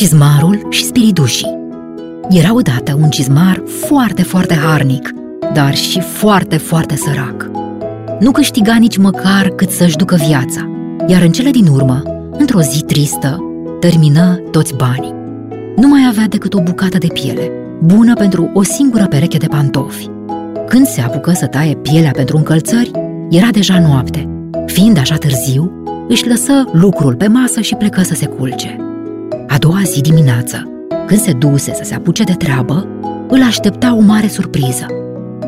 Cizmarul și spiridușii Era odată un cizmar foarte, foarte harnic, dar și foarte, foarte sărac. Nu câștiga nici măcar cât să-și ducă viața, iar în cele din urmă, într-o zi tristă, termină toți banii. Nu mai avea decât o bucată de piele, bună pentru o singură pereche de pantofi. Când se apucă să taie pielea pentru încălțări, era deja noapte. Fiind așa târziu, își lăsă lucrul pe masă și plecă să se culce. A doua zi dimineață, când se duse să se apuce de treabă, îl aștepta o mare surpriză.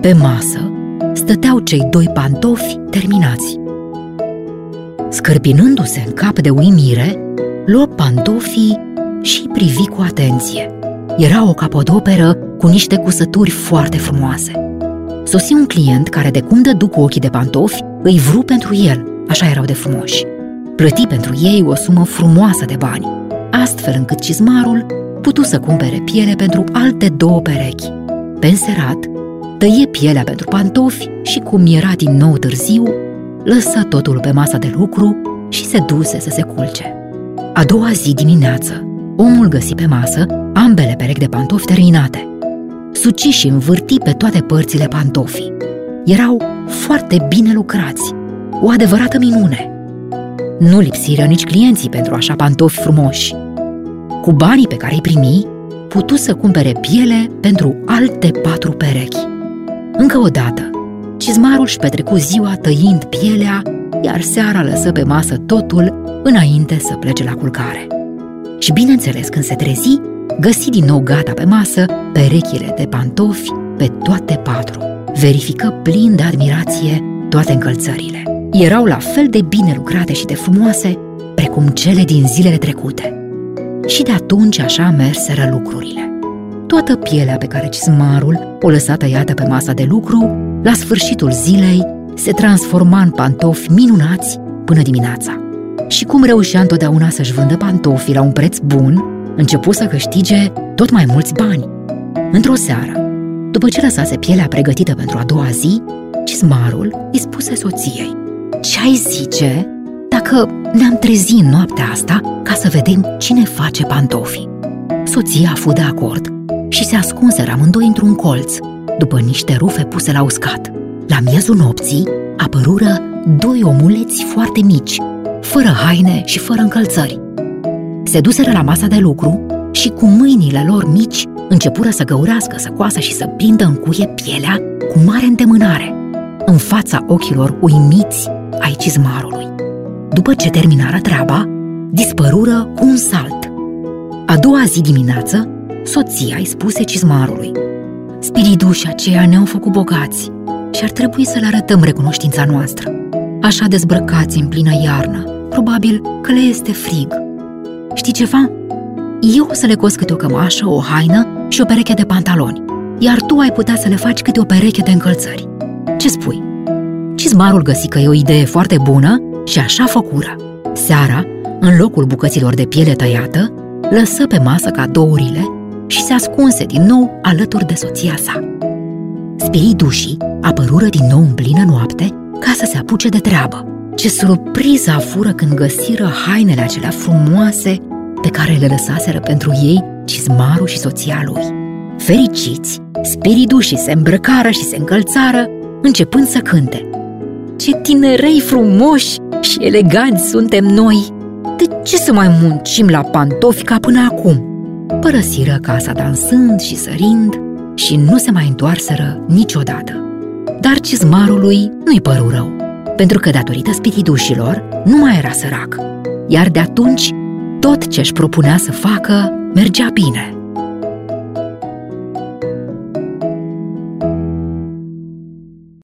Pe masă stăteau cei doi pantofi terminați. Scărpinându-se în cap de uimire, luă pantofii și privi cu atenție. Era o capodoperă cu niște cusături foarte frumoase. Sosi un client care de cum dădu cu ochii de pantofi, îi vru pentru el, așa erau de frumoși. Plăti pentru ei o sumă frumoasă de bani, astfel încât cizmarul putu să cumpere piele pentru alte două perechi. Pe înserat, tăie pielea pentru pantofi și, cum era din nou târziu, lăsă totul pe masa de lucru și se duse să se culce. A doua zi dimineață, omul găsi pe masă ambele perechi de pantofi terminate. Suci și învârti pe toate părțile pantofii. Erau foarte bine lucrați, o adevărată minune. Nu lipsiră nici clienții pentru așa pantofi frumoși. Cu banii pe care îi primi, putu să cumpere piele pentru alte patru perechi. Încă o dată, cizmarul își petrecu ziua tăind pielea, iar seara lăsă pe masă totul înainte să plece la culcare. Și bineînțeles, când se trezi, găsi din nou gata pe masă perechile de pantofi pe toate patru. Verifică plin de admirație toate încălțările. Erau la fel de bine lucrate și de frumoase precum cele din zilele trecute. Și de atunci așa merseră lucrurile. Toată pielea pe care cizmarul o lăsa tăiată pe masa de lucru, la sfârșitul zilei, se transforma în pantofi minunați până dimineața. Și cum reușea întotdeauna să-și vândă pantofii la un preț bun, începu să câștige tot mai mulți bani. Într-o seară, după ce lăsase pielea pregătită pentru a doua zi, cizmarul îi spuse soției Ce ai zice dacă ne-am trezit în noaptea asta ca să vedem cine face pantofii? Soția a fost de acord și se ascunse amândoi într-un colț, după niște rufe puse la uscat. La miezul nopții apărură doi omuleți foarte mici, fără haine și fără încălțări. Se duseră la masa de lucru și cu mâinile lor mici începură să găurească, să coasă și să prindă în cuie pielea cu mare îndemânare, în fața ochilor uimiți ai cizmarului. După ce terminară treaba, dispărură cu un salt. A doua zi dimineață, soția îi spuse cizmarului Spiridușii aceia ne-au făcut bogați și ar trebui să le arătăm recunoștința noastră. Așa dezbrăcați în plină iarnă, probabil că le este frig. Știi ceva? Eu o să le cos câte o cămașă, o haină și o pereche de pantaloni, iar tu ai putea să le faci câte o pereche de încălțări. Ce spui? Cizmarul găsi că e o idee foarte bună și așa făcură. Seara, în locul bucăților de piele tăiată, lăsă pe masă cadourile și se ascunse din nou alături de soția sa. Spiridușii apărură din nou în plină noapte ca să se apuce de treabă. Ce surpriză a fură când găsiră hainele acelea frumoase pe care le lăsaseră pentru ei cizmarul și soția lui. Fericiți, spiridușii se îmbrăcară și se încălțară, începând să cânte. Ce tinerei frumoși și eleganți suntem noi! De ce să mai muncim la pantofi ca până acum? Părăsiră casa dansând și sărind și nu se mai întoarseră niciodată. Dar cizmarului nu-i păru rău, pentru că datorită spiridușilor nu mai era sărac, iar de atunci tot ce își propunea să facă mergea bine.